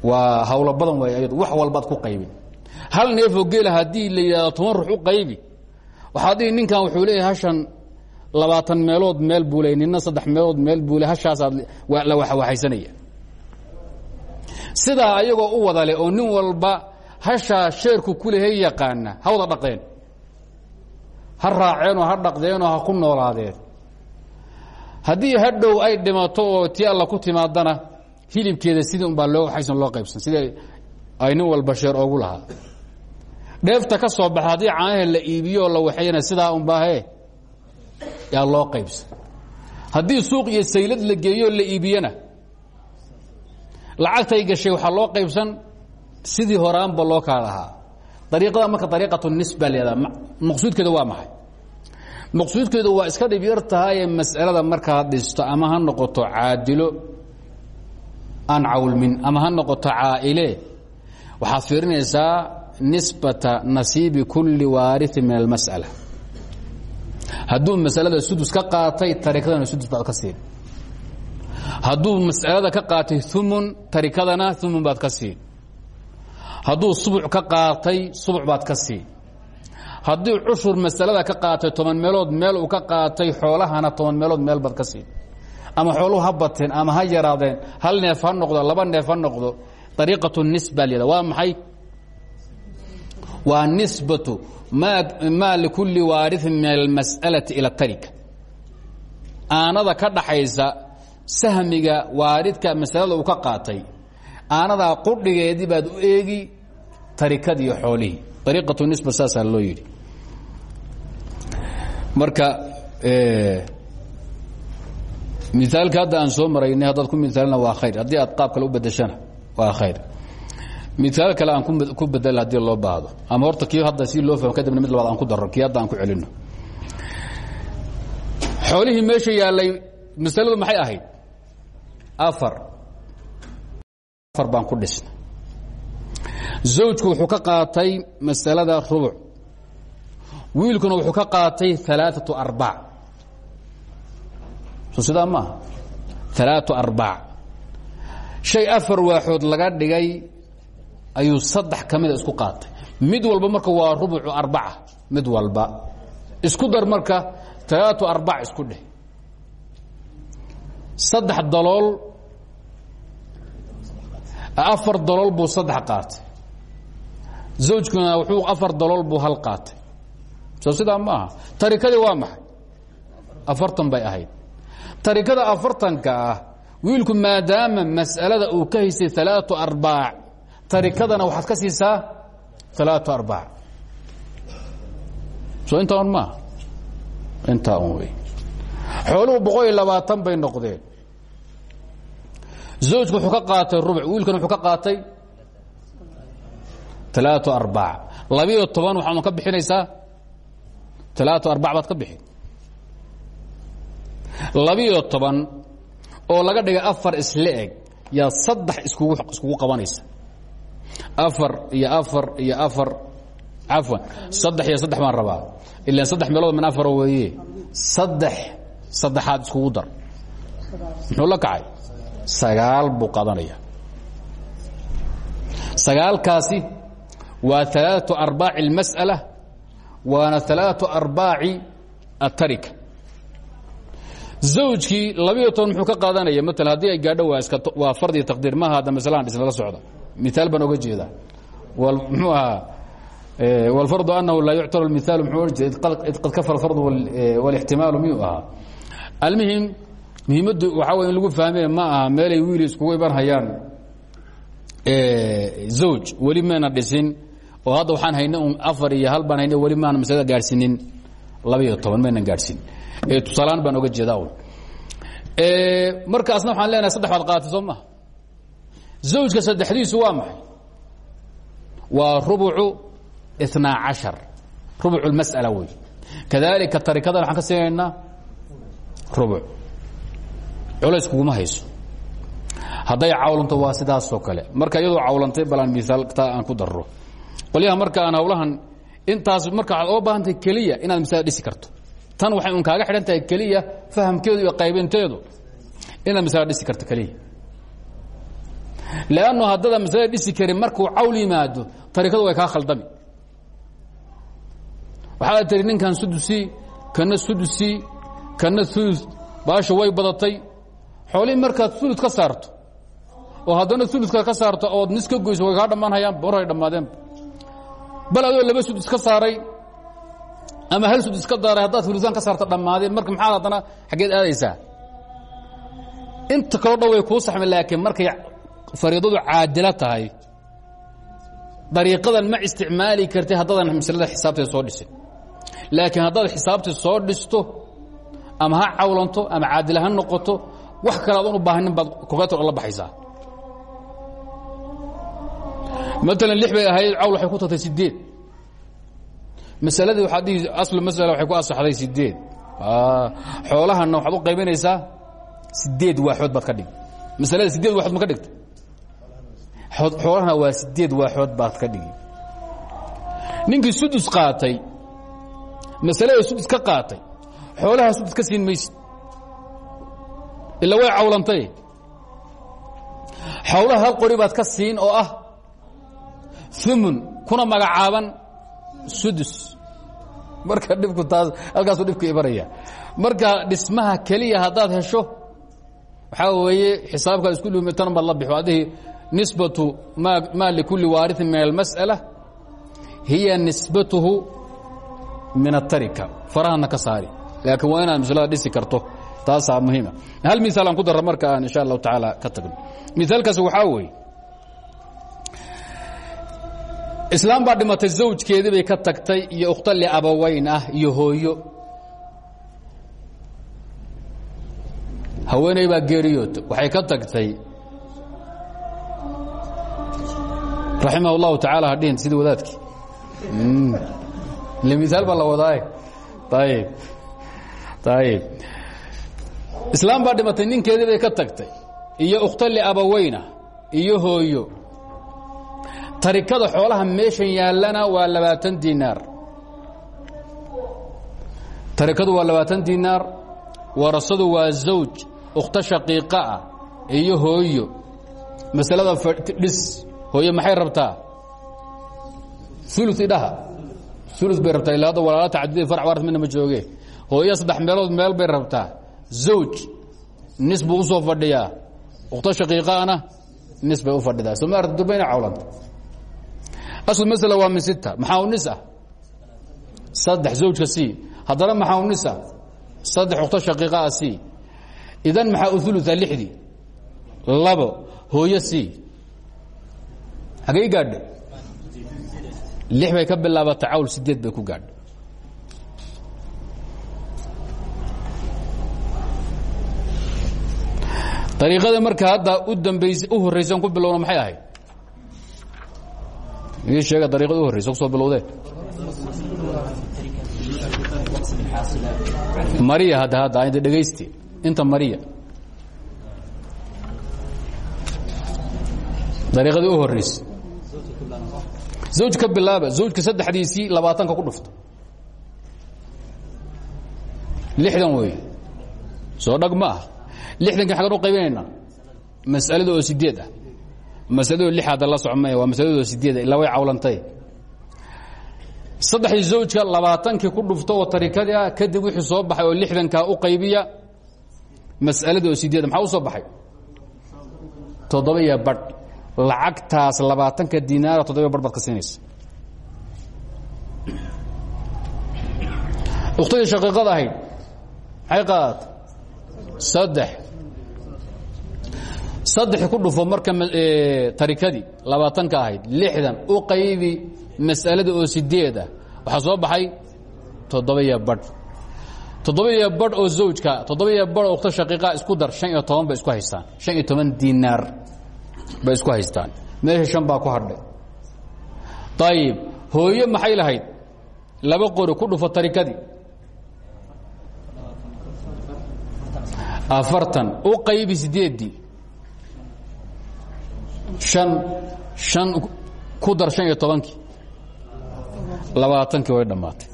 Waa hawlo badan way ayadu wax walbaad ku qaybin hal neefoo geela haddii la yidhahdo toban ruux u qaybi. Waxaad dhihi ninkan wuxuu leeyahay hashan labaatan meelood meel buu ley nina saddex meelood meel buu le hashaasaad la waxaysanaya. Sidaa ayagoo u wada leh oo nin walba hashaa sheerku kulehay yaqaana ha wada dhaqdeen ha raaceenoo ha dhaqdeenoo ha ku noolaadeen. Haddii hadhow ay dhimato oo tii alla ku timaadana hilibkeeda sidii unbaa loo waxaysan loo qaybsan. Sidii ay nin walba sheer oogu lahaa. Dheefta ka soo baxa haddii caanaha la iibiyo oo la waxeeyana sidaa unbaahe yaa loo qaybsan. Haddii suuq iyo saylad la geeyo la iibiyana lacagtay gashay waxaa loo qaybsan sidii horaanba loo kala lahaa. Ariiqada marka ariiqatu nisba leedaha maqsuudkeeda waa maxay? Maqsuudkeedu waa iska dhib yar tahaye mas'alada markaad dhisto ama ha noqoto caadilo aan cawlmin ama ha noqoto caa'ile. Waxaad fiirinaysaa nisbata nasiibi kulli waariin min almas'ala. Hadduu masalada sudus ka qaatay tarikadana sudus baad ka siin. Hadduu mas'alada ka qaatay umun tarikadana umun baad ka siin hadduu subuc ka qaatay subuc baad ka siin haddii cushur masalada ka qaatay toban meelood meel uu ka qaatay xoolahana toban meelood meel baad ka siin ama xooluhu ha bateen ama ha yaraadeen hal neef ha noqdo laba neef ha noqdo ariiqatu nisba lyada waa maxay? Waa nisbatu maa likulli waariin min almas'alati ila tarika aanada ka dhaxaysa sahmiga waaridka masalada uu ka qaatay aanadaa qudhigeedii baad u eegi tarikadiiyo xoolihii. Ariiqatu nisba saasaa loo yidhi. Marka miaalka hadda aan soo maraynay haddaad ku miaalna waa khayr. Haddii aad qaab kale u bedeshana waa khayr. Miaal kale aan ku bedel haddii loo baahdo. Ama horta kii hadda si loo fahmo kadibna mid labaad aan ku darro. Kii hadda aan ku celino. Xoolihii meesha yaallay masaladu maxay ahayd? Afar. Afar baan ku dhisna zawjku wuxuu ka qaatay masalada rubuc. Wiilkuna wuxuu ka qaatay alaaatu arbac so sidaa maaha alaatu arbac shay afar waaxood laga dhigay ayuu saddex ka mida isku qaatay. Mid walba marka waa rubucu arbaca mid walba. Isku dar marka alaatu arbac isku dheh. Saddex dalool. Afar dalool buu saddex qaatay zawjkuna wuxuu afar dalool buu hal qaatay. Soo sidaa ma aha tarikadii waa maxay? Afartan bay ahayd. Tarikada afartanka ah wiilku maadaama mas'alada uu ka haystay alaau arbaac tarikadana waxaad ka siisaa alaau arbaac. Soo intaa un maaha? Intaa un wey. Xooluhu boqol iyo labaatan bay noqdeen. Zawjku wuxuu ka qaatay rubuc wiilkan wuxuu ka qaatay alaau arbaac labiyo toban waxaanu ka bixinaysaa alaau arbac baad ka bixin labiyo toban oo laga dhigay afar isla eg saddex iskugu iskugu qabanaysa afar iyo afar iyo afar cafwan saddex iyo saddex baan rabaa ilaan saddex meelood min afar weeye saddex saddexaad iskugu dar muxuu la kacay sagaal buu qadanaya sagaalkaasi waa alaau arbaaci اlmas'ala waana alaau arbaaci atarika zawjkii labiyo toban muxuu ka qaadanaya maala haddii ay gaadho waa iska waa fardi taqdiir maaha hadda masalahan dhisnala socda miaal baan oga jeedaa mxuu ahaa wاlfardu anahu laa yuctaru miaal mxuu ohan jira id qad kafara fardu wاlاxtimaalu miyuu ahaa almuhim muhiimaddu waxaa way in lagu fahme ma aha meelay wiili iskugu iban hayaan zawj weli mayna dhisin oo hadda waxaan hayna afar iyo hal baan hayna weli maana masalada gaadhsiinin labaiyo toban maynan gaadhsiin tusaalaan baan oga jeedaa un. Markaasna waxaan leenahay saddex baad qaatay soo maha zawjka saddexdiisu waa maxay? Waa rubucu itnaa cashar rubucu lmas'ala wey. Kadalika tarikadan waxaan ka siinaynaa rubuc. Culays kuguma hayso. Hadday cawlanto waa sidaasoo kale. Marka iyadoo cawlantay balaan miaalta aan ku darro qolyaha marka aan hawlahan intaas marka waxaad oo baahantahay keliya inaad masalada dhisi karto. Tan waxay un kaaga xidhan tahay keliya fahamkeedu iyo qaybinteedu inaad masalada dhisi karto keliya. Lannu haddada masalada dhisi karin markuu cawl yimaado tarikadu way kaa khaldami. Waxaad tiri ninkan sudusi kana sudusi kana ulu baashu way badatay. Xoolihii markaad ulu ka saarto oo haddana uluka ka saarto ood nis ka goyso way kaa dhammaanhayaan horay dhammaadeen bal adoo laba sudus ka saaray ama hal sudus ka daaray haddaad ulusan ka saarto dhammaadeen marka maxaad haddana xaggeed aadaysaa? Inta kaloo dhan way kuu saxmeen laakiin markay fariidadu caadilo tahay dariiqadan ma isticmaali kartid haddaadan maslada xisaabteeda soo dhisin. Laakiin haddaad xisaabteed soo dhisto ama ha cawlanto ama caadila ha noqoto wax kale adan u baahanin baad kogator la baxaysaa maalan lix bay ahayd cawl waxay ku tagtay sideed masaladii waxaad dhihi aslu masala waxay ku asaxday sideed xoolahanna waxaad u qaybinaysaa sideed waaxood baad ka dhig. Masalada sideed waaxood ma ka dhigta xoolahana waa sideed waaxood baad ka dhigi ninkii sudus qaatay masalada sudus ka qaatay xoolaha sudus ka siin maysid. Ila way cawlantay. Xawlaha hal qori baad ka siin oo ah umun kuna magacaaban sudus. Marka dhibku taas halkaasuu dhibku ibanaya marka dhismaha keliya haddaad hesho waxaa weeye xisaabkaad isku lumitan baad la bixo. Adihi nisbatu ma ma likulli waariثin min almas'ala hiya nisbatuhu min atarika farahana ka saari. Laakiin waa inaad maslada dhisi karto. Taasaa muhiima. Hal miaal aan ku darra marka aan insha allahu tacaala ka tagno. Miaalkaas waxaa weeye islaam baa dhimatay zawjkeedii bay ka tagtay iyo ukhtali abawayn ah iyo hooyo. Haweeney baa geeriyoota waxay ka tagtay. Raximah اllahu tacaala hadhihin sidii wadaadkii. Ile miaal baa la wadaaye. Ayib ayib islaam baa dhimatay ninkeedii bay ka tagtay iyo ukhtali abaweyna iyo hooyo tarikada xoolaha meeshan yaallana waa labaatan dinaar. Tarikadu waa labaatan dinaar warasadu waa zawj ukhto shaqiiqa ah iyo hooyo. Masalada dhis hooye maxay rabtaa? Ulu idhaha ulu bay rabtaa ila hadda walaala tacadudi farc waras midna ma hooyo saddex meelood meel bay rabtaa. Zawj nis soo fadhiyaa. Ukhto shaqiiqaana nis bay u fadhidaa. Soo ma arta asl masala waa min sita maxaa u nis ah saddex zawjka c haddana maxaa unisa saddex ukhto shaqiiqaa c idan maxaa uulua lixdii labo hooyo c hagay gaadha lix bay ka bilaabata cawl sideed bay ku gaadha ariiqada marka hadda u dambays u horraysan ku bilowna maxay ahayd ii sheega dariiqada u horraysa ku soo bilowdee mariya hadda hadda ayda dhegaysti inta mariya dariiqadii u horraysa zawj ka bilaaba zawjka saddexdiisii labaatanka ku dhufto. Lixdan weeye soo dhag ma ah lixdanka xagan u qaybinaynaa. Mas'alada oo sideed ah masalado lix hadda la socmay waa masalada oo sideed ilaa way cawlantay. Saddexdii zawjka labaatankii ku dhufto oo tarikadii ah kadib wixii soo baxay oo lixdankaa u qaybiya mas'alada oo sideed maxaa u soo baxay? Toddoba iyo badh. Lacagtaas labaatanka dinaara toddoba badh baad ka siinaysa. Ukhtadii shaqiiqada ahayd maxay qaadata saddex saddexi ku dhufo marka tarikadii labaatanka ahayd lixdan u qaybi mas'alada oo sideed ah. Waxaa soo baxay toddoba-iyo badh. Toddoba-iyo badh oo zawjka toddoba-iyo badh oo ukhto shaqiiqaa isku dar shan iyo toban bay isku haystaan. Shan iyo toban dinaar bay isku haystaan. Meesha shan baa ku hadhay ayib hooyo maxay lahayd? Laba qori ku dhufo tarikadii. Afartan u qaybi sideeddii an an ku dar shan iyo tobankii labaatankii way dhammaatay.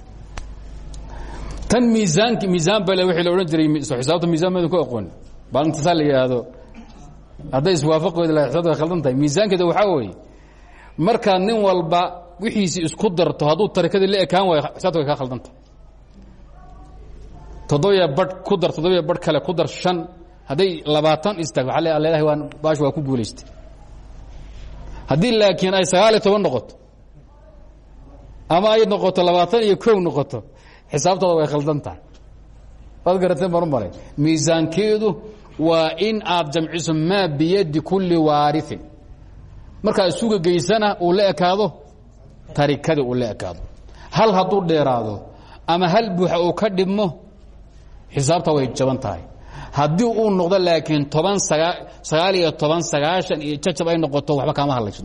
Tan miisaanki miisaan bale wii la odhan jiray xisaabta miisaan maydin ku aqooni baalinta saa la yidhaahdo hadday iswaafaqooda la xisaabta khaldan tahay. Miisaankeeda waxaa weeye markaad nin walba wixiisi isku darto hadduu tarikadii la ekaan waayo xisaabta way kaa khaldantah toddobiya badh ku dar toddobiya badh kale ku dar shan hadday labaatan istaag waa le leedahay waa baash waa ku guulaystay haddii laakiin ay sagaaliyo toban noqoto ama ay noqoto labaatan iyo kow noqoto xisaabtooda way khaldan tahay. Waad garateen malay miisaankeedu waa in aad jamciso maa biyadi kulli waariin markaa isuga geysana uu la ekaado tarikadii uu la ekaado. Hal hadduu dheeraado ama hal buuxa uu ka dhibmo xisaabta way jaban tahay haddii uu noqdo laakiin toban sagaal iyo toban sagaashan iyo jajab ay noqoto waxba kaama hadlayso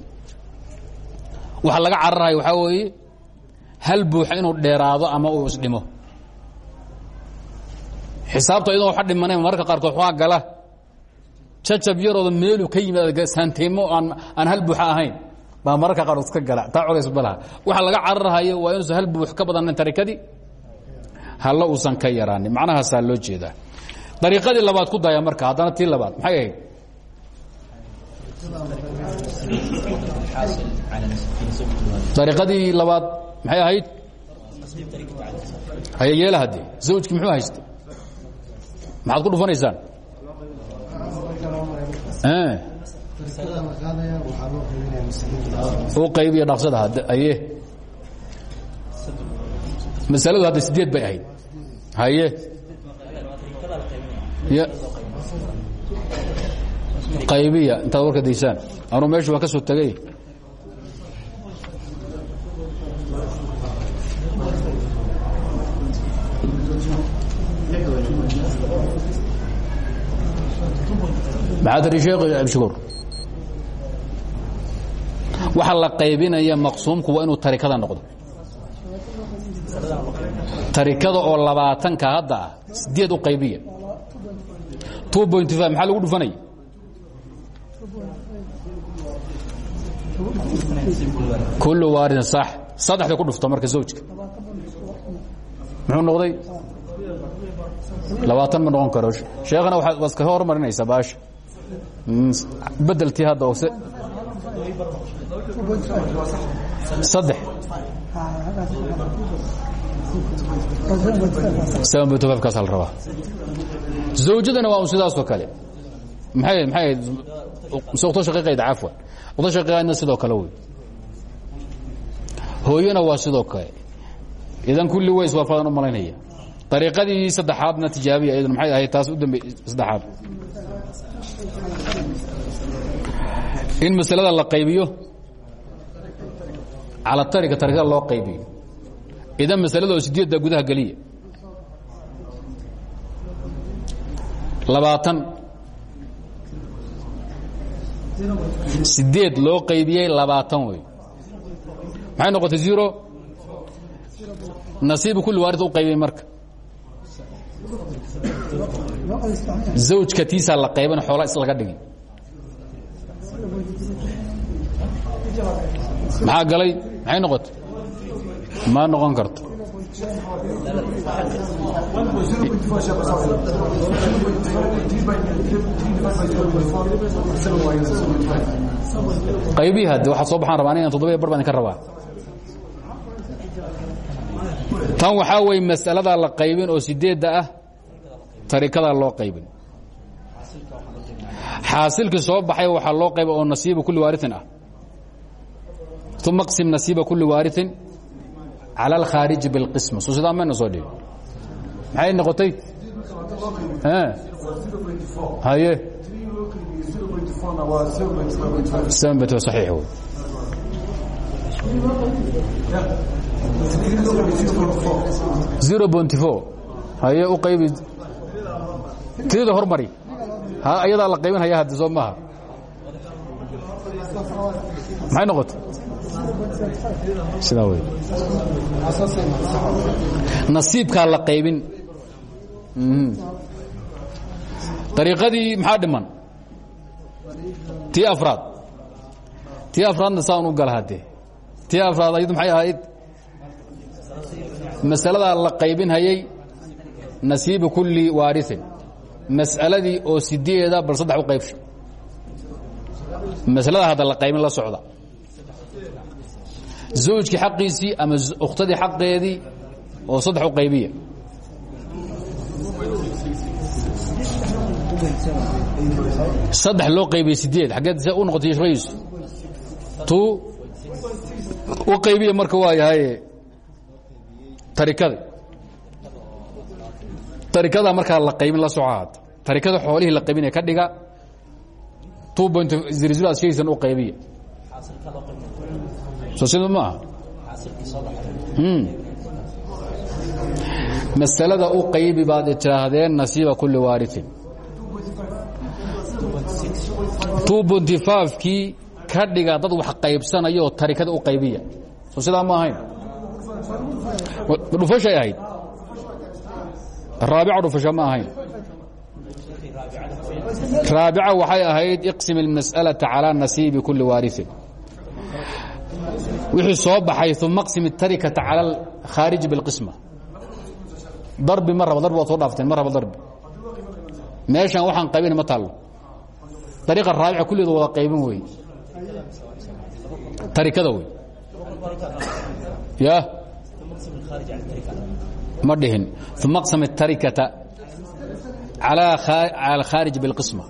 waxa laga cararayo waxaa weeye hal buuxa inuu dheeraado ama uu isdhimo. Xisaabta iyadoo waxa dhimanayn mararka qaarkood waxaa gala. Jajab yarooda meelu ka yimaad saanteymo aan aan hal buuxa ahayn baa mararka qaarkood iska gala. Taa culays balaha waxa laga cararahayo waa inuusan hal buux ka badanan tarikadii halla uusan ka yaraanin macnahaasaa loo jeedaa dariiqadii labaad ku daya marka haddana tii labaad. Maxay ahayd? Dariiqadii labaad maxay ahayd? Haya yeela haddee zawjkii muxuu haysta maxaad ku dhufanaysaan? U qaybiya dhaqsada haye masaladu hadda sideed bay ahayd. Haye qaybiya intaad warka daysaan anuu meeshu waan ka soo tegay maxaa tiri sheekh abshukur waxa la qaybinaya maqsuumku waa inuu tarikada noqdo. Tarikada oo labaatanka hadda ah sideed u qaybiya maxaa lagu dhufanaya kullu waaridin sax. Saddexda ku dhufta marka zawjka. Muxuu noqday? Labaatan ma noqon karo. Sheekhana waad iska hormarinaysaa baasha. Bedeltii hadda ose saddex. Kaas la rabaa zawjadana waa sidaasoo kale shaqiiqaydna sidoo kale wey hooyana waa sidoo kale idan kulli way iswaafaqan u malaynaya ariiqadii saddexaadna tijaabiya iyaduna maxay ahayd taas u dambe saddexaad in masalada la qaybiyo cala tarika tarikada loo qaybiyo idan masalada oo sideedda gudaha geliya labaatan. Sideed loo qaybiyey labaatan wey maxay noqotay zero? Nasiibu kulli waarid u qaybiyey marka. Zawjka tiisaa la qayban xoola is laga dhigi maxaa galay? Maxay noqotay? Ma noqon karto qaybihi hadde waxaa soo baxaan rabaa anigan toddobiya bar baan idinka rabaa. Tan waxaa weeye mas'aladaa la qaybin oo sideedda ah tarikadaa loo qaybin. Xaasilkii soo baxay waxaa loo qayba oo nasiiba kulli waariin ah. Uma qsim nasiiba kulli waariin cala alkhaariji biاlqisma so sidaa mayna soo dhigin maxay noqotay haye saxiix wey zero bonty four haye u qaybi tirida hormari ayadaa la qaybin haya haddi soo maaha maxay noqotay sidaa wey nasiibkaa la qaybin. Ariiqadii maxaa dhiman? Tii afraad. Tii afraadna saan u gala haddee. Tii afraad ayadu maxay ahayd? Masaladaa la qaybinhayay nasiibu kulli waariin mas'aladii oo sideeda bal saddex u qaybsha masalada hadda la qaybin la socda zawjkii xaqiisii ama ukhtadii xaqeedii oo saddex u qaybiya saddex loo qaybiyey sideed xaggeed se u noqotay shaqadiisu tuu u qaybiya marka waa yahay tarikada tarikada markaa la qaybin la soco haata tarikada xoolihii la qaybinaya ka dhiga two point zero zero aad sheegaysan u qaybiya soo sida ma aha masalada u qaybi baad tiraahdeen nasiiba kulli waariin two bonty fivekii ka dhiga dad wax qaybsanaya oo tarikada u qaybiya soo sidaa ma ahayn dhufashay ahayd raabica dhufasha ma ahayn raabica waxay ahayd iqsim اlmas'alaةa calى nasiibi kuli waariin wixii soo baxay uma qsim tarikata cala khaariji biاlqisma darbi ma raba darbi waad soo dhaafteen ma raba darbi. Meeshaan waxaan ma taallo. Dariiqa raabica kulligeeda wada qaybin wey tarikada wey ya ma dhihin. Uma qsam tarikata cala alkhaarij biاlqisma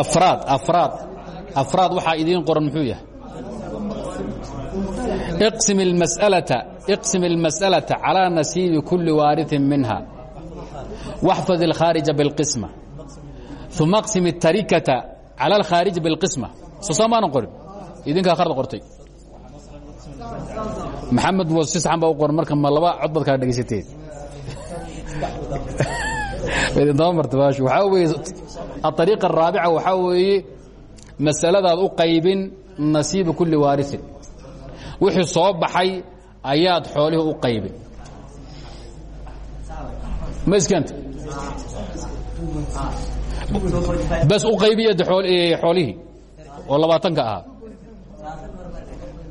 araad araad afraad waxaa idiin qoran muxuu yahay اqsim اmasأlaةa اqsim الmasأlaةa calى nasiibi kuli waariثin minha واxfad الkhaariجa bاlqisma uma اqsim الtarikata calى اlkhaariji bاlqisma soo saa maanan qorin idinkaa kharda qortay maxamed w si saxan baa u qoran marka ma laba cod baad kala dhegaysateen idintaba marta baashu waxaa weeye aariiqa araabica waxaa weeye masaladaad u qaybin nasiiba kulli waarisin. Wixii soo baxay ayaad xoolihii u qaybin. Ma iskanta bas u qaybiya xoolihii oo labaatanka ahaa.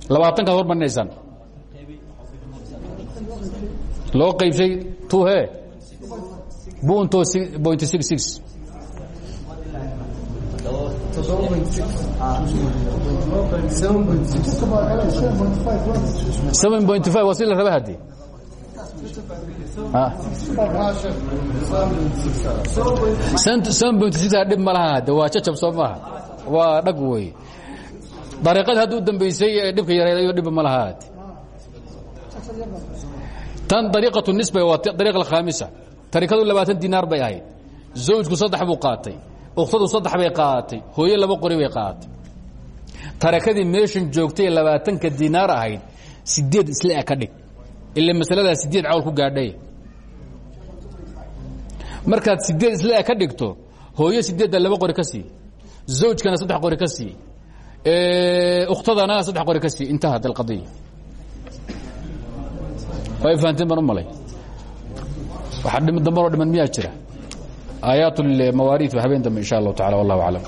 Labaatankaad hormarinaysaan loo qaybshay tu he? Bunto point six six waa si la raba six dhib ma laha hadde waa jacab soo maaha waa dhag wey dariiqadii hadduu dambaysay ee dhibka yareedayo dhibba ma lahaat tan dariiqatu nisba waa dariiqa alkhaamisa tarikadu labaatan dinaar bay ahayd zawjku saddex buu qaatay ukhtadu saddex bay qaadatay hooye laba qori bay qaadatay tarakadii meeshan joogtay labaatanka dinaar ahayd sideed isle ka dhig. Ila masaladaa sideed cawl ku gaadhay. Markaad sideed isle ka dhigto hooye sideedda laba qori ka sii zawjkana saddex qori ka sii ukhtadana saddex qori ka sii intahat alqadiya way fahanteen baan u malay. Waxaa dhimi dambanoo dhiman miyaa jira aayaat mawaariid habeen dambe insha allahu tacala wallahu aclam